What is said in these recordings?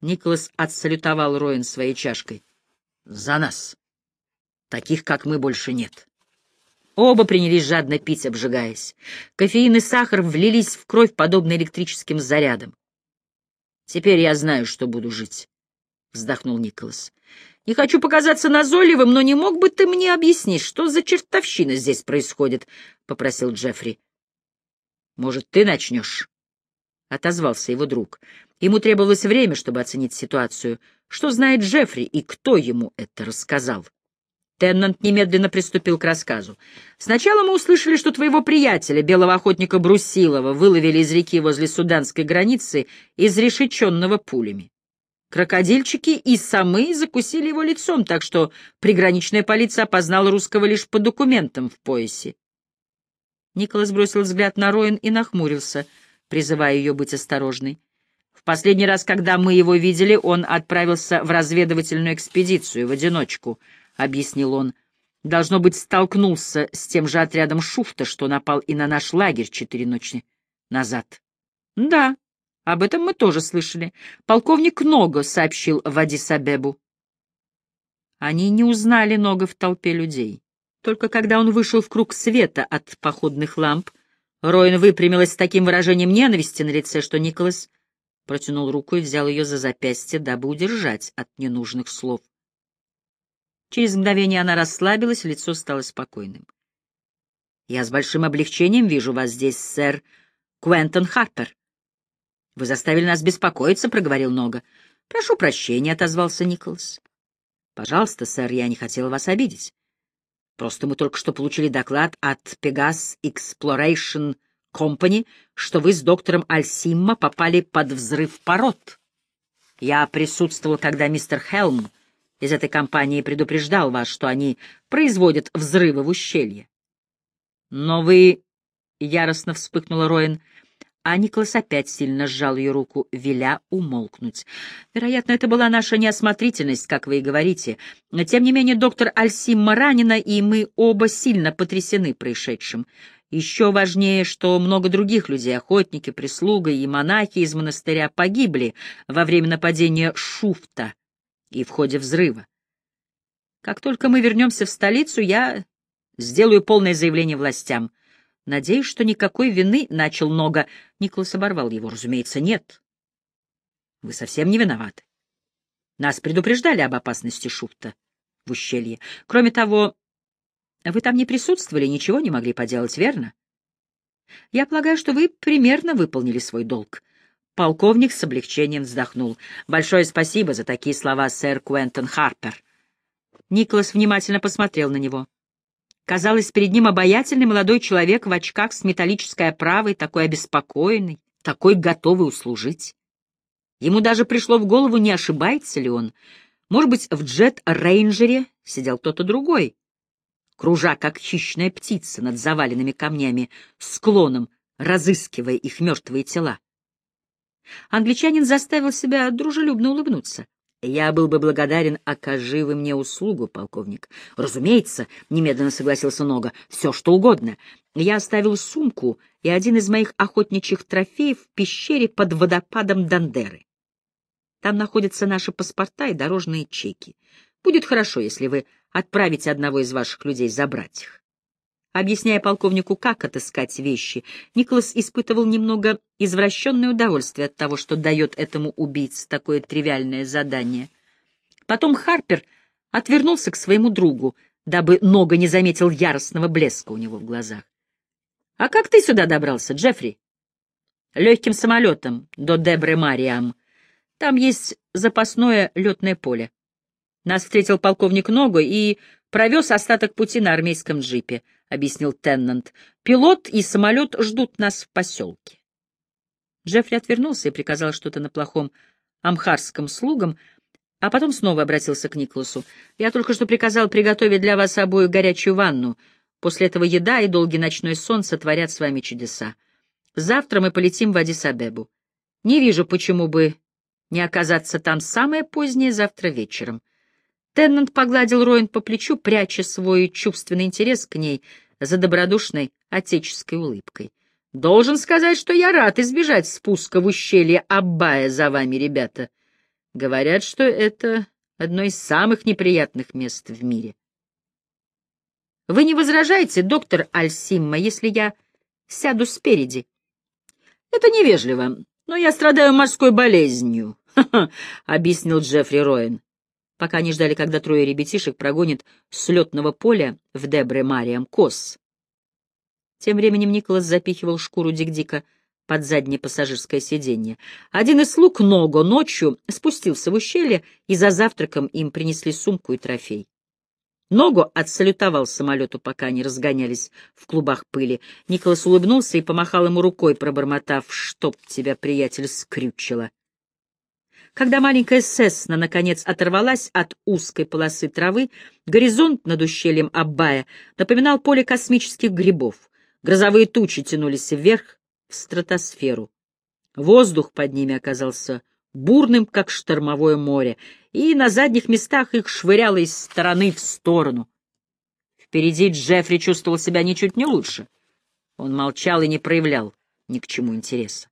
Николас отсалютовал Роин своей чашкой. «За нас! Таких, как мы, больше нет!» Оба принялись жадно пить, обжигаясь. Кофеин и сахар влились в кровь, подобно электрическим зарядам. «Теперь я знаю, что буду жить», — вздохнул Николас. «Не хочу показаться назойливым, но не мог бы ты мне объяснить, что за чертовщина здесь происходит?» — попросил Джеффри. «Может, ты начнешь?» — отозвался его друг. Ему требовалось время, чтобы оценить ситуацию. Что знает Джеффри и кто ему это рассказал? Теннант немедленно приступил к рассказу. «Сначала мы услышали, что твоего приятеля, белого охотника Брусилова, выловили из реки возле суданской границы, изрешеченного пулями. Крокодильчики и самы закусили его лицом, так что приграничная полиция опознала русского лишь по документам в поясе. Николас бросил взгляд на Роин и нахмурился, призывая ее быть осторожной. В последний раз, когда мы его видели, он отправился в разведывательную экспедицию в одиночку —— объяснил он. «Должно быть, столкнулся с тем же отрядом Шуфта, что напал и на наш лагерь четыре ночи назад». «Да, об этом мы тоже слышали. Полковник Ного сообщил в Адис-Абебу». Они не узнали Нога в толпе людей. Только когда он вышел в круг света от походных ламп, Роин выпрямилась с таким выражением ненависти на лице, что Николас протянул руку и взял ее за запястье, дабы удержать от ненужных слов. Через мгновение она расслабилась, лицо стало спокойным. «Я с большим облегчением вижу вас здесь, сэр Квентон Харпер». «Вы заставили нас беспокоиться», — проговорил Нога. «Прошу прощения», — отозвался Николас. «Пожалуйста, сэр, я не хотел вас обидеть. Просто мы только что получили доклад от Pegas Exploration Company, что вы с доктором Альсимма попали под взрыв пород. Я присутствовал, когда мистер Хелм из этой компании предупреждал вас, что они производят взрывы в ущелье. Но вы... — яростно вспыхнула Роин, а Николас опять сильно сжал ее руку, веля умолкнуть. Вероятно, это была наша неосмотрительность, как вы и говорите. Но, тем не менее, доктор Альсимма ранена, и мы оба сильно потрясены происшедшим. Еще важнее, что много других людей, охотники, прислуга и монахи из монастыря погибли во время нападения Шуфта и в ходе взрыва. Как только мы вернемся в столицу, я сделаю полное заявление властям. Надеюсь, что никакой вины начал Нога. Николас оборвал его. Разумеется, нет. Вы совсем не виноваты. Нас предупреждали об опасности Шуфта в ущелье. Кроме того, вы там не присутствовали, ничего не могли поделать, верно? Я полагаю, что вы примерно выполнили свой долг. Полковник с облегчением вздохнул. «Большое спасибо за такие слова, сэр Куэнтон Харпер». Николас внимательно посмотрел на него. Казалось, перед ним обаятельный молодой человек в очках с металлической оправой, такой обеспокоенный, такой готовый услужить. Ему даже пришло в голову, не ошибается ли он. Может быть, в джет-рейнджере сидел кто-то другой, кружа, как хищная птица над заваленными камнями, склоном, разыскивая их мертвые тела. Англичанин заставил себя дружелюбно улыбнуться. «Я был бы благодарен, окажи вы мне услугу, полковник». «Разумеется», — немедленно согласился Нога, — «все что угодно. Я оставил сумку и один из моих охотничьих трофеев в пещере под водопадом Дандеры. Там находятся наши паспорта и дорожные чеки. Будет хорошо, если вы отправите одного из ваших людей забрать их». Объясняя полковнику, как отыскать вещи, Николас испытывал немного извращенное удовольствие от того, что дает этому убийце такое тривиальное задание. Потом Харпер отвернулся к своему другу, дабы Нога не заметил яростного блеска у него в глазах. — А как ты сюда добрался, Джеффри? — Легким самолетом до Дебре Мариам. Там есть запасное летное поле. Нас встретил полковник Нога и провез остаток пути на армейском джипе. — объяснил Теннант. «Пилот и самолет ждут нас в поселке». Джеффри отвернулся и приказал что-то на плохом амхарском слугам, а потом снова обратился к Николасу. «Я только что приказал приготовить для вас обоих горячую ванну. После этого еда и долгий ночной сон сотворят с вами чудеса. Завтра мы полетим в Адис-Абебу. Не вижу, почему бы не оказаться там самое позднее завтра вечером. Теннант погладил Роин по плечу, пряча свой чувственный интерес к ней за добродушной отеческой улыбкой. «Должен сказать, что я рад избежать спуска в ущелье Аббая за вами, ребята. Говорят, что это одно из самых неприятных мест в мире. Вы не возражаете, доктор Альсимма, если я сяду спереди? Это невежливо, но я страдаю морской болезнью, — объяснил Джеффри Роин. Пока они ждали, когда трое ребятишек прогонят с летного поля в Дебре Мариам Кос. Тем временем Николас запихивал шкуру Дик-Дика под заднее пассажирское сиденье. Один из слуг Ного ночью спустился в ущелье, и за завтраком им принесли сумку и трофей. Ногу отсалютовал самолету, пока они разгонялись в клубах пыли. Николас улыбнулся и помахал ему рукой, пробормотав, чтоб тебя, приятель, скрючило. Когда маленькая Сесна, наконец, оторвалась от узкой полосы травы, горизонт над ущельем Аббая напоминал поле космических грибов. Грозовые тучи тянулись вверх в стратосферу. Воздух под ними оказался бурным, как штормовое море, и на задних местах их швыряло из стороны в сторону. Впереди Джеффри чувствовал себя ничуть не лучше. Он молчал и не проявлял ни к чему интереса.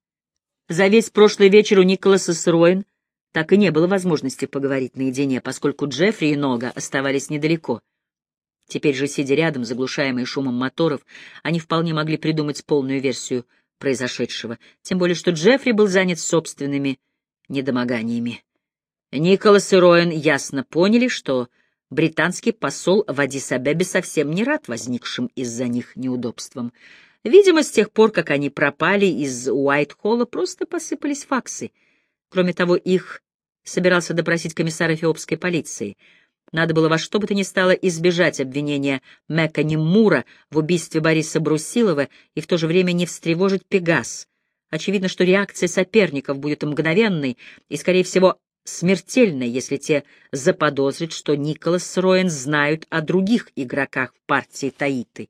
За весь прошлый вечер у Николаса с Роин так и не было возможности поговорить наедине, поскольку Джеффри и Нога оставались недалеко. Теперь же, сидя рядом, заглушаемые шумом моторов, они вполне могли придумать полную версию произошедшего, тем более что Джеффри был занят собственными недомоганиями. Николас и Роэн ясно поняли, что британский посол в Адис-Абебе совсем не рад возникшим из-за них неудобствам. Видимо, с тех пор, как они пропали из Уайт-Холла, просто посыпались факсы. Кроме того, их собирался допросить комиссар эфиопской полиции. Надо было во что бы то ни стало избежать обвинения Мэка Немура в убийстве Бориса Брусилова и в то же время не встревожить Пегас. Очевидно, что реакция соперников будет мгновенной и, скорее всего, смертельной, если те заподозрят, что Николас с знают о других игроках в партии Таиты.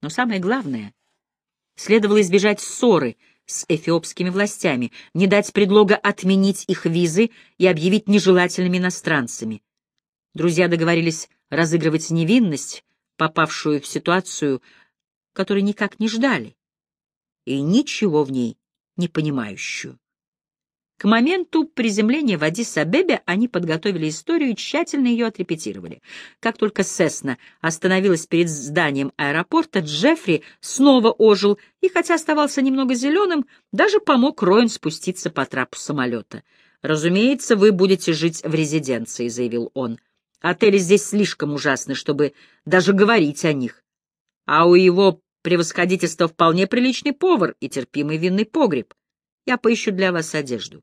Но самое главное, следовало избежать ссоры с эфиопскими властями, не дать предлога отменить их визы и объявить нежелательными иностранцами. Друзья договорились разыгрывать невинность, попавшую в ситуацию, которой никак не ждали, и ничего в ней не понимающую. К моменту приземления в Адис-Абебе они подготовили историю и тщательно ее отрепетировали. Как только Сесна остановилась перед зданием аэропорта, Джеффри снова ожил и, хотя оставался немного зеленым, даже помог Роин спуститься по трапу самолета. «Разумеется, вы будете жить в резиденции», — заявил он. «Отели здесь слишком ужасны, чтобы даже говорить о них. А у его превосходительства вполне приличный повар и терпимый винный погреб. Я поищу для вас одежду.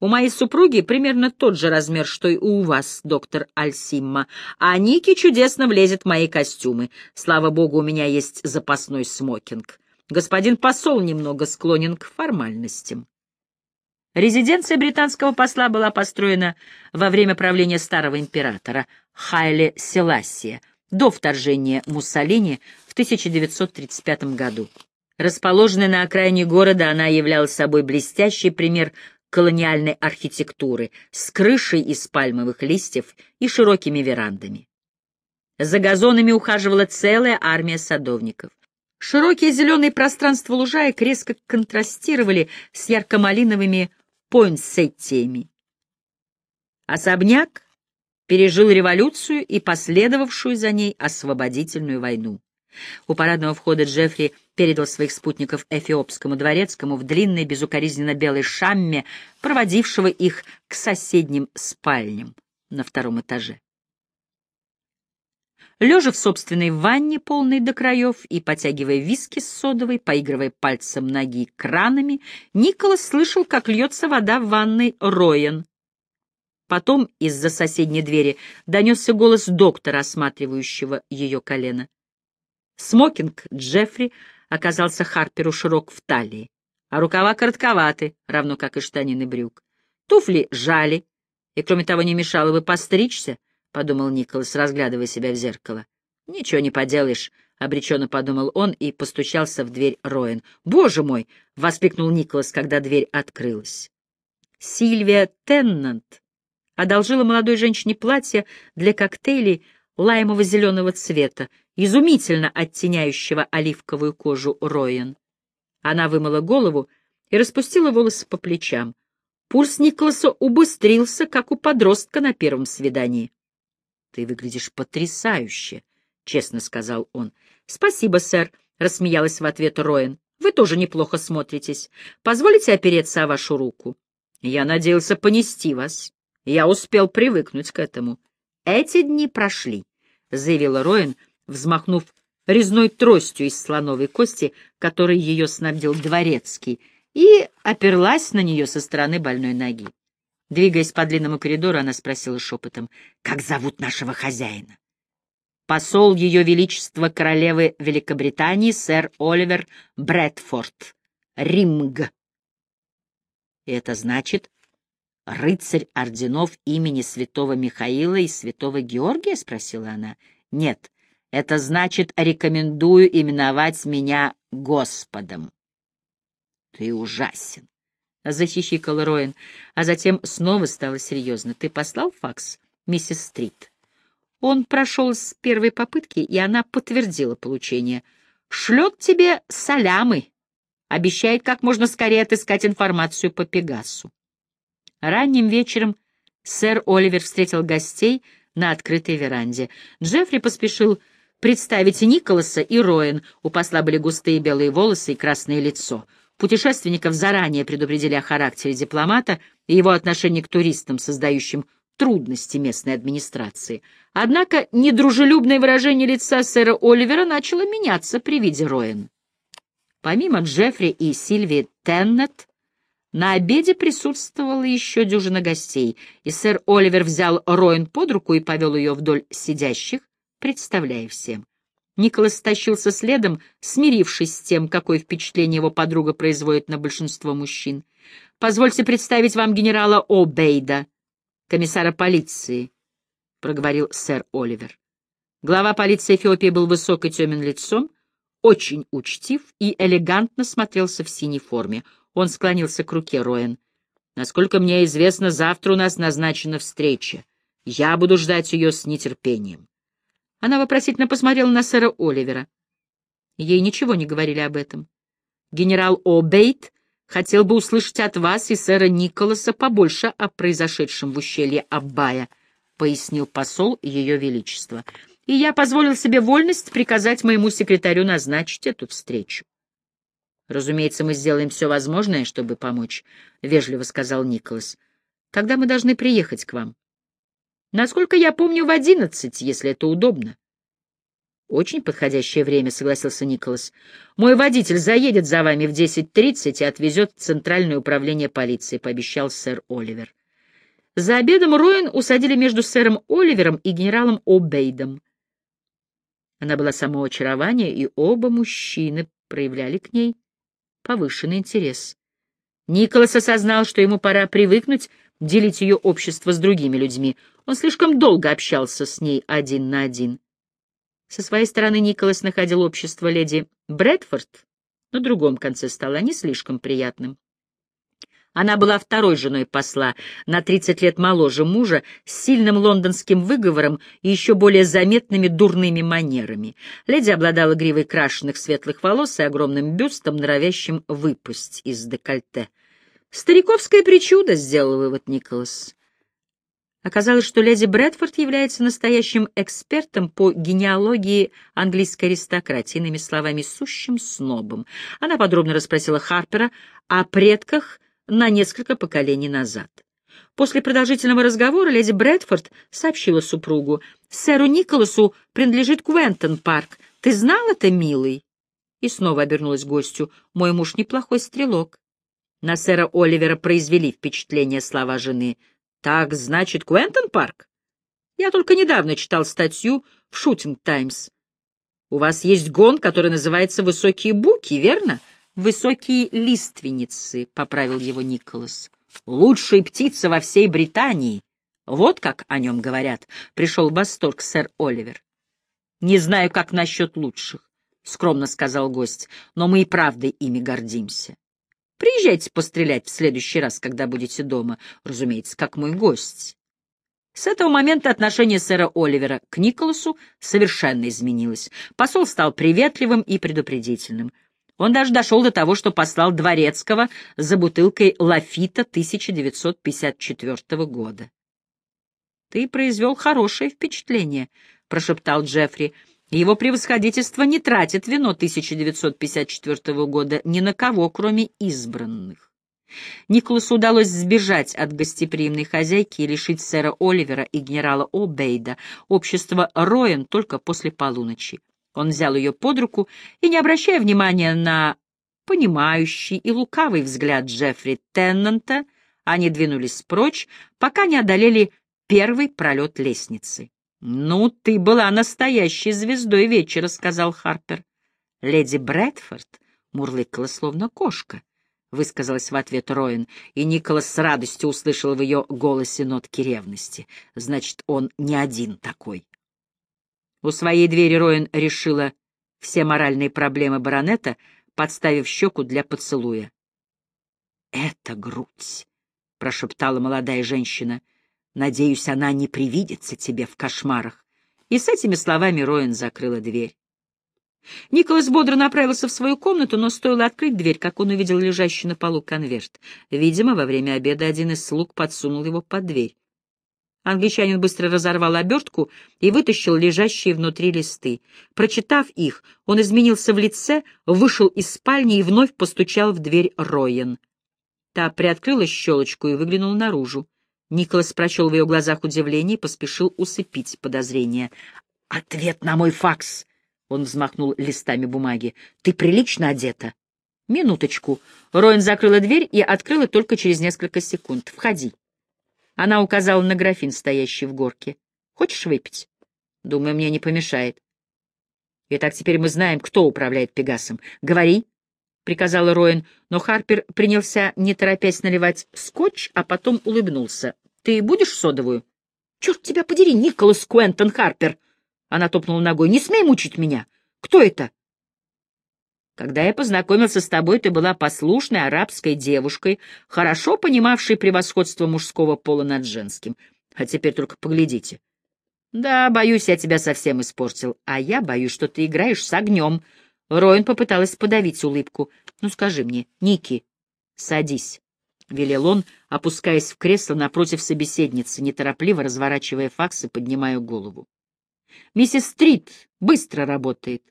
У моей супруги примерно тот же размер, что и у вас, доктор Альсимма, а Ники чудесно влезет в мои костюмы. Слава богу, у меня есть запасной смокинг. Господин посол немного склонен к формальностям. Резиденция британского посла была построена во время правления старого императора Хайле Селассия до вторжения Муссолини в 1935 году. Расположенная на окраине города, она являла собой блестящий пример колониальной архитектуры с крышей из пальмовых листьев и широкими верандами. За газонами ухаживала целая армия садовников. Широкие зеленые пространства лужаек резко контрастировали с ярко-малиновыми пойнсеттиями. Особняк пережил революцию и последовавшую за ней освободительную войну. У парадного входа Джеффри передал своих спутников эфиопскому дворецкому в длинной безукоризненно белой шамме, проводившего их к соседним спальням на втором этаже. Лежа в собственной ванне, полной до краев, и потягивая виски с содовой, поигрывая пальцем ноги кранами, Николас слышал, как льется вода в ванной Роен. Потом из-за соседней двери донесся голос доктора, осматривающего ее колено. Смокинг Джеффри оказался Харперу широк в талии, а рукава коротковаты, равно как и штанины брюк. Туфли жали, и, кроме того, не мешало бы постричься, — подумал Николас, разглядывая себя в зеркало. — Ничего не поделаешь, — обреченно подумал он и постучался в дверь Роэн. «Боже мой!» — воскликнул Николас, когда дверь открылась. Сильвия Теннант одолжила молодой женщине платье для коктейлей лаймово-зеленого цвета, изумительно оттеняющего оливковую кожу Роен. Она вымыла голову и распустила волосы по плечам. Пульс Николаса убыстрился, как у подростка на первом свидании. — Ты выглядишь потрясающе, — честно сказал он. — Спасибо, сэр, — рассмеялась в ответ Роэн. — Вы тоже неплохо смотритесь. Позволите опереться о вашу руку? Я надеялся понести вас. Я успел привыкнуть к этому. Эти дни прошли, — заявила Роэн, взмахнув резной тростью из слоновой кости, которой ее снабдил дворецкий, и оперлась на нее со стороны больной ноги. Двигаясь по длинному коридору, она спросила шепотом, «Как зовут нашего хозяина?» «Посол Ее Величества Королевы Великобритании, сэр Оливер Брэдфорд, Римг». И это значит, рыцарь орденов имени святого Михаила и святого Георгия?» — спросила она. «Нет, это значит, рекомендую именовать меня Господом». «Ты ужасен», — захихикал Роин, а затем снова стало серьезно. «Ты послал факс, миссис Стрит?» Он прошел с первой попытки, и она подтвердила получение. «Шлет тебе салямы. Обещает как можно скорее отыскать информацию по Пегасу». Ранним вечером сэр Оливер встретил гостей на открытой веранде. Джеффри поспешил представить Николаса и Роэн. У посла были густые белые волосы и красное лицо — Путешественников заранее предупредили о характере дипломата и его отношении к туристам, создающим трудности местной администрации. Однако недружелюбное выражение лица сэра Оливера начало меняться при виде Роэн. Помимо Джеффри и Сильвии Теннет, на обеде присутствовала еще дюжина гостей, и сэр Оливер взял Роэн под руку и повел ее вдоль сидящих, представляя всем. Николас тащился следом, смирившись с тем, какое впечатление его подруга производит на большинство мужчин. «Позвольте представить вам генерала О'Бейда, комиссара полиции», — проговорил сэр Оливер. Глава полиции Эфиопии был высок и темен лицом, очень учтив и элегантно смотрелся в синей форме. Он склонился к руке Роэн. «Насколько мне известно, завтра у нас назначена встреча. Я буду ждать ее с нетерпением». Она вопросительно посмотрела на сэра Оливера. Ей ничего не говорили об этом. Генерал О'Бейт хотел бы услышать от вас и сэра Николаса побольше о произошедшем в ущелье Аббая, пояснил посол Ее Величества. И я позволил себе вольность приказать моему секретарю назначить эту встречу. «Разумеется, мы сделаем все возможное, чтобы помочь», — вежливо сказал Николас. «Когда мы должны приехать к вам?» Насколько я помню, в одиннадцать, если это удобно. Очень подходящее время, согласился Николас. Мой водитель заедет за вами в десять тридцать и отвезет в Центральное управление полиции, пообещал сэр Оливер. За обедом Роин усадили между сэром Оливером и генералом О'Бейдом. Она была само очарование, и оба мужчины проявляли к ней повышенный интерес. Николас осознал, что ему пора привыкнуть делить ее общество с другими людьми. Он слишком долго общался с ней один на один. Со своей стороны Николас находил общество леди Брэдфорд на другом конце стола не слишком приятным. Она была второй женой посла, на 30 лет моложе мужа, с сильным лондонским выговором и еще более заметными дурными манерами. Леди обладала гривой крашенных светлых волос и огромным бюстом, норовящим выпасть из декольте. Стариковское причудо, — сделал вывод Николас. Оказалось, что леди Брэдфорд является настоящим экспертом по генеалогии английской аристократии, иными словами, сущим снобом. Она подробно расспросила Харпера о предках на несколько поколений назад. После продолжительного разговора леди Брэдфорд сообщила супругу, «Сэру Николасу принадлежит Квентон-парк. Ты знал это, милый?» И снова обернулась гостю, «Мой муж неплохой стрелок». На сэра Оливера произвели впечатление слова жены. «Так, значит, Куэнтон Парк? Я только недавно читал статью в «Шутинг Таймс». У вас есть гон, который называется «Высокие буки», верно? «Высокие лиственницы», — поправил его Николас. «Лучшая птица во всей Британии». Вот как о нем говорят. Пришел в восторг сэр Оливер. «Не знаю, как насчет лучших», — скромно сказал гость, — «но мы и правдой ими гордимся». Приезжайте пострелять в следующий раз, когда будете дома, разумеется, как мой гость. С этого момента отношение сэра Оливера к Николасу совершенно изменилось. Посол стал приветливым и предупредительным. Он даже дошел до того, что послал Дворецкого за бутылкой Лафита 1954 года. «Ты произвел хорошее впечатление», — прошептал Джеффри. «Его превосходительство не тратит вино 1954 года ни на кого, кроме избранных». Николасу удалось сбежать от гостеприимной хозяйки и лишить сэра Оливера и генерала О'Бейда общества Роэн только после полуночи. Он взял ее под руку и, не обращая внимания на понимающий и лукавый взгляд Джеффри Теннанта, они двинулись прочь, пока не одолели первый пролет лестницы. «Ну, ты была настоящей звездой вечера», — сказал Харпер. Леди Брэдфорд мурлыкала словно кошка, — высказалась в ответ Роин, и Николас с радостью услышал в ее голосе нотки ревности. Значит, он не один такой. У своей двери Роин решила все моральные проблемы баронета, подставив щеку для поцелуя. «Это грудь», — прошептала молодая женщина. «Надеюсь, она не привидится тебе в кошмарах». И с этими словами Роин закрыла дверь. Николас бодро направился в свою комнату, но стоило открыть дверь, как он увидел лежащий на полу конверт. Видимо, во время обеда один из слуг подсунул его под дверь. Англичанин быстро разорвал обертку и вытащил лежащие внутри листы. Прочитав их, он изменился в лице, вышел из спальни и вновь постучал в дверь Роен. Та приоткрыла щелочку и выглянула наружу. Николас прочел в ее глазах удивление и поспешил усыпить подозрения. «Ответ на мой факс!» — он взмахнул листами бумаги. «Ты прилично одета?» «Минуточку». Роин закрыла дверь и открыла только через несколько секунд. «Входи». Она указала на графин, стоящий в горке. «Хочешь выпить?» «Думаю, мне не помешает». «Итак, теперь мы знаем, кто управляет Пегасом. Говори», — приказала Роин, но Харпер принялся, не торопясь, наливать скотч, а потом улыбнулся. «Ты будешь содовую?» «Черт тебя подери, Николас Куэнтон Харпер!» Она топнула ногой. «Не смей мучить меня! Кто это?» Когда я познакомился с тобой, ты была послушной арабской девушкой, хорошо понимавшей превосходство мужского пола над женским. А теперь только поглядите. Да, боюсь, я тебя совсем испортил. А я боюсь, что ты играешь с огнем. Роин попыталась подавить улыбку. Ну, скажи мне, Ники, садись. — велел он, опускаясь в кресло напротив собеседницы, неторопливо разворачивая факс и поднимая голову. «Миссис Стрит быстро работает.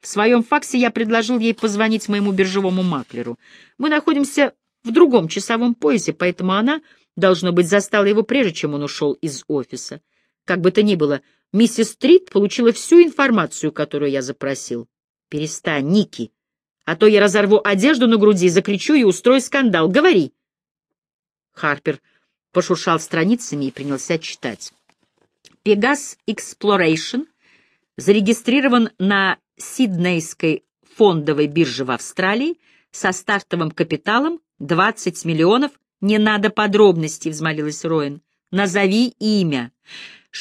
В своем факсе я предложил ей позвонить моему биржевому маклеру. Мы находимся в другом часовом поясе, поэтому она, должно быть, застала его прежде, чем он ушел из офиса. Как бы то ни было, миссис Стрит получила всю информацию, которую я запросил. «Перестань, Ники, а то я разорву одежду на груди, закричу и устрою скандал. Говори!» Харпер пошуршал страницами и принялся читать. «Пегас Exploration зарегистрирован на Сиднейской фондовой бирже в Австралии со стартовым капиталом 20 миллионов. Не надо подробностей, взмолилась Роин. Назови имя.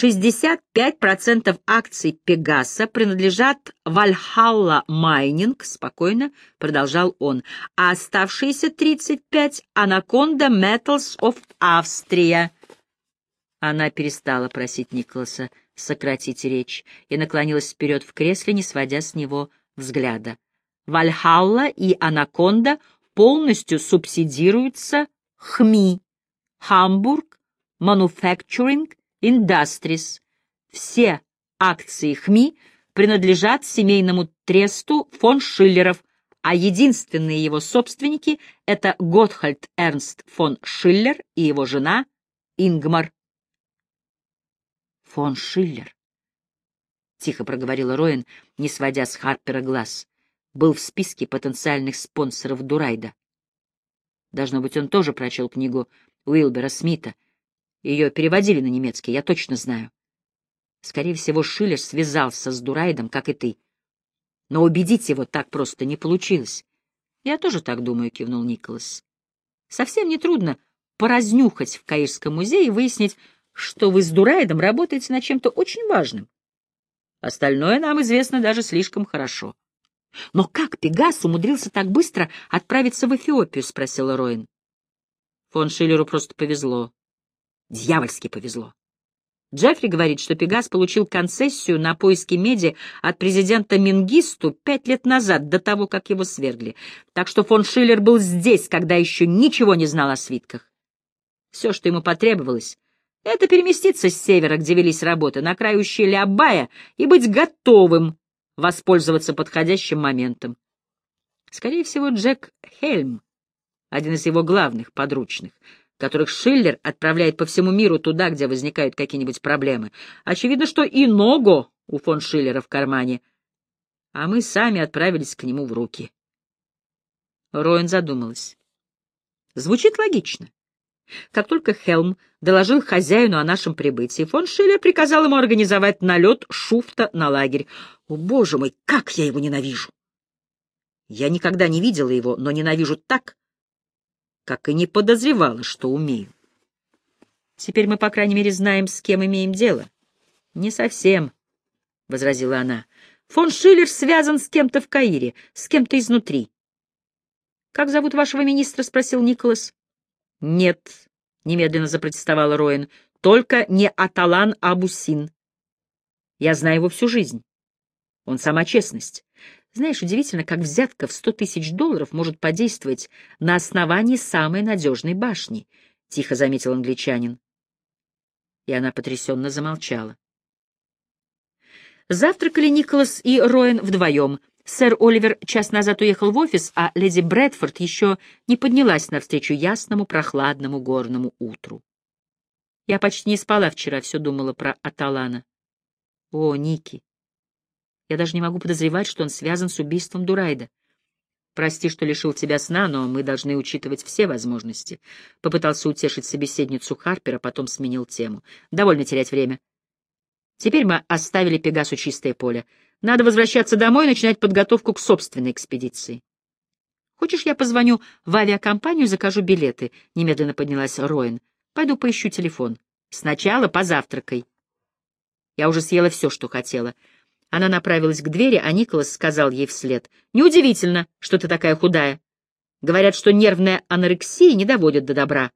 65% акций Пегаса принадлежат Вальхалла Майнинг, спокойно продолжал он, а оставшиеся 35 — Анаконда Metals of Австрия. Она перестала просить Николаса сократить речь, и наклонилась вперед в кресле, не сводя с него взгляда. Вальхалла и Анаконда полностью субсидируются ХМИ, Hamburg Manufacturing Industries. Все акции ХМИ принадлежат семейному тресту фон Шиллеров, а единственные его собственники — это Готхальд Эрнст фон Шиллер и его жена Ингмар фон Шиллер, — тихо проговорила Роин, не сводя с Харпера глаз, — был в списке потенциальных спонсоров Дурайда. Должно быть, он тоже прочел книгу Уилбера Смита. Ее переводили на немецкий, я точно знаю. Скорее всего, Шиллер связался с Дурайдом, как и ты. Но убедить его так просто не получилось. Я тоже так думаю, — кивнул Николас. Совсем нетрудно поразнюхать в Каирском музее и выяснить, что вы с Дурайдом работаете над чем-то очень важным. Остальное нам известно даже слишком хорошо. — Но как Пегас умудрился так быстро отправиться в Эфиопию? — спросила Роин. Фон Шиллеру просто повезло. Дьявольски повезло. Джеффри говорит, что Пегас получил концессию на поиски меди от президента Мингисту пять лет назад, до того, как его свергли. Так что фон Шиллер был здесь, когда еще ничего не знал о свитках. Все, что ему потребовалось, это переместиться с севера, где велись работы, на край ущелья Абая и быть готовым воспользоваться подходящим моментом. Скорее всего, Джек Хельм, один из его главных подручных, которых Шиллер отправляет по всему миру туда, где возникают какие-нибудь проблемы. Очевидно, что и Ного у фон Шиллера в кармане, а мы сами отправились к нему в руки. Роин задумалась. Звучит логично. Как только Хелм доложил хозяину о нашем прибытии, фон Шиллер приказал ему организовать налет шуфта на лагерь. О, боже мой, как я его ненавижу! Я никогда не видела его, но ненавижу так, как и не подозревала, что умею. Теперь мы, по крайней мере, знаем, с кем имеем дело. Не совсем, — возразила она. Фон Шиллер связан с кем-то в Каире, с кем-то изнутри. «Как зовут вашего министра?» — спросил Николас. «Нет», — немедленно запротестовала Роин, — «только не Аталан Абусин. Я знаю его всю жизнь. Он сама честность. Знаешь, удивительно, как взятка в сто тысяч долларов может подействовать на основании самой надежной башни, — тихо заметил англичанин. И она потрясенно замолчала. Завтракали Николас и Роэн вдвоем. Сэр Оливер час назад уехал в офис, а леди Брэдфорд еще не поднялась навстречу ясному, прохладному горному утру. Я почти не спала вчера, все думала про Аталана. О, Ники, я даже не могу подозревать, что он связан с убийством Дурайда. Прости, что лишил тебя сна, но мы должны учитывать все возможности. Попытался утешить собеседницу Харпера, потом сменил тему. Довольно терять время. Теперь мы оставили Пегасу чистое поле. Надо возвращаться домой и начинать подготовку к собственной экспедиции. Хочешь, я позвоню в авиакомпанию, закажу билеты? Немедленно поднялась Роин. Пойду поищу телефон. Сначала позавтракай. Я уже съела все, что хотела. Она направилась к двери, а Николас сказал ей вслед. «Неудивительно, что ты такая худая. Говорят, что нервная анорексия не доводит до добра».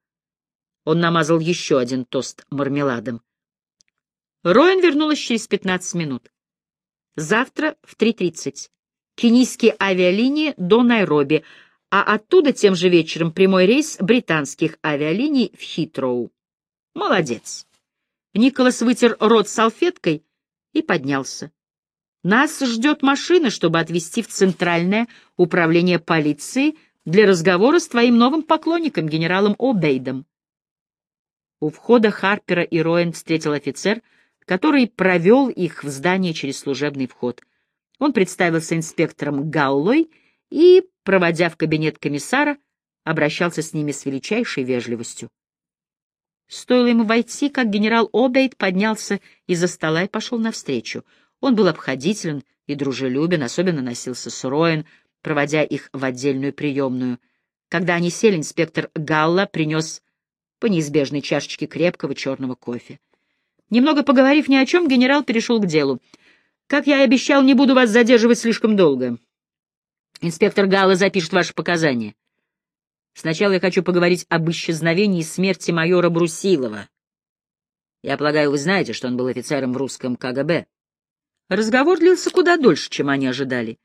Он намазал еще один тост мармеладом. Роэн вернулась через пятнадцать минут. «Завтра в 3.30. Кенийские авиалинии до Найроби, а оттуда тем же вечером прямой рейс британских авиалиний в Хитроу». «Молодец». Николас вытер рот салфеткой и поднялся. Нас ждет машина, чтобы отвезти в Центральное управление полиции для разговора с твоим новым поклонником, генералом О'Бейдом. У входа Харпера и Роэн встретил офицер, который провел их в здание через служебный вход. Он представился инспектором Галлой и, проводя в кабинет комиссара, обращался с ними с величайшей вежливостью. Стоило ему войти, как генерал Обейд поднялся из-за стола и пошел навстречу. Он был обходителен и дружелюбен, особенно носился с Роэн, проводя их в отдельную приемную. Когда они сели, инспектор Галла принес по неизбежной чашечке крепкого черного кофе. Немного поговорив ни о чем, генерал перешел к делу. «Как я и обещал, не буду вас задерживать слишком долго. Инспектор Галла запишет ваши показания. Сначала я хочу поговорить об исчезновении и смерти майора Брусилова. Я полагаю, вы знаете, что он был офицером в русском КГБ. Разговор длился куда дольше, чем они ожидали.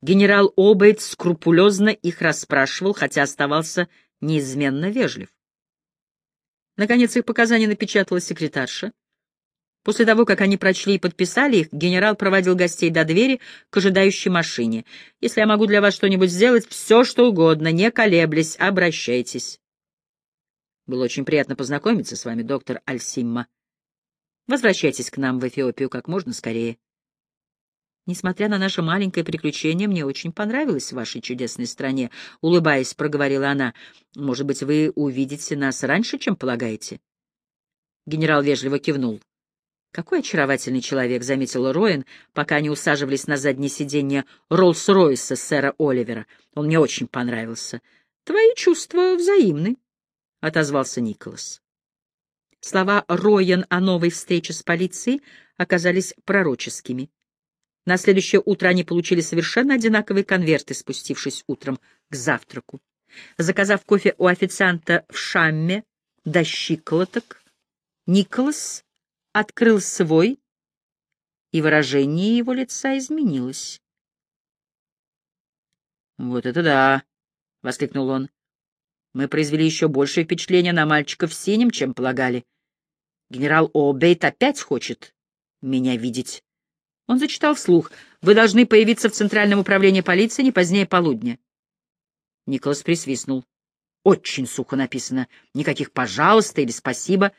Генерал Обейт скрупулезно их расспрашивал, хотя оставался неизменно вежлив. Наконец их показания напечатала секретарша. После того, как они прочли и подписали их, генерал проводил гостей до двери к ожидающей машине. «Если я могу для вас что-нибудь сделать, все, что угодно, не колеблясь, обращайтесь». «Было очень приятно познакомиться с вами, доктор Альсимма. Возвращайтесь к нам в Эфиопию как можно скорее». Несмотря на наше маленькое приключение, мне очень понравилось в вашей чудесной стране, — улыбаясь, проговорила она. — Может быть, вы увидите нас раньше, чем полагаете? Генерал вежливо кивнул. — Какой очаровательный человек, — заметил Роин, пока они усаживались на заднее сиденье Роллс-Ройса сэра Оливера. Он мне очень понравился. — Твои чувства взаимны, — отозвался Николас. Слова Роен о новой встрече с полицией оказались пророческими. На следующее утро они получили совершенно одинаковые конверты, спустившись утром к завтраку. Заказав кофе у официанта в шамме до щиколоток, Николас открыл свой, и выражение его лица изменилось. «Вот это да!» — воскликнул он. «Мы произвели еще большее впечатление на мальчика в синем, чем полагали. Генерал О'Бейт опять хочет меня видеть». Он зачитал вслух. «Вы должны появиться в Центральном управлении полиции не позднее полудня». Николас присвистнул. «Очень сухо написано. Никаких «пожалуйста» или «спасибо».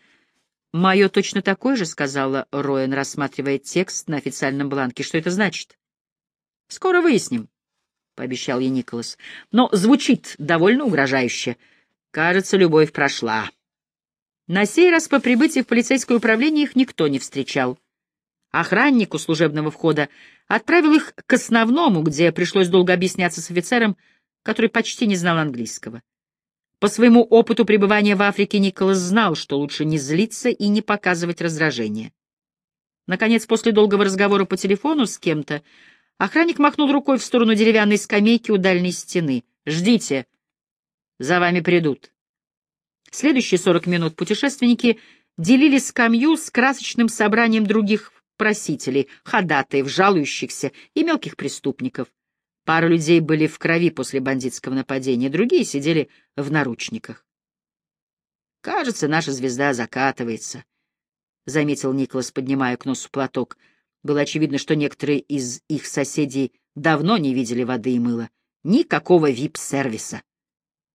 «Мое точно такое же», — сказала Роэн, рассматривая текст на официальном бланке. «Что это значит?» «Скоро выясним», — пообещал ей Николас. «Но звучит довольно угрожающе. Кажется, любовь прошла». На сей раз по прибытии в полицейское управление их никто не встречал. Охранник у служебного входа отправил их к основному, где пришлось долго объясняться с офицером, который почти не знал английского. По своему опыту пребывания в Африке Николас знал, что лучше не злиться и не показывать раздражение. Наконец, после долгого разговора по телефону с кем-то, охранник махнул рукой в сторону деревянной скамейки у дальней стены. «Ждите, за вами придут». Следующие сорок минут путешественники делили скамью с красочным собранием других просителей, ходатаев, жалующихся и мелких преступников. Пара людей были в крови после бандитского нападения, другие сидели в наручниках. «Кажется, наша звезда закатывается», — заметил Николас, поднимая к носу платок. Было очевидно, что некоторые из их соседей давно не видели воды и мыла. Никакого вип-сервиса.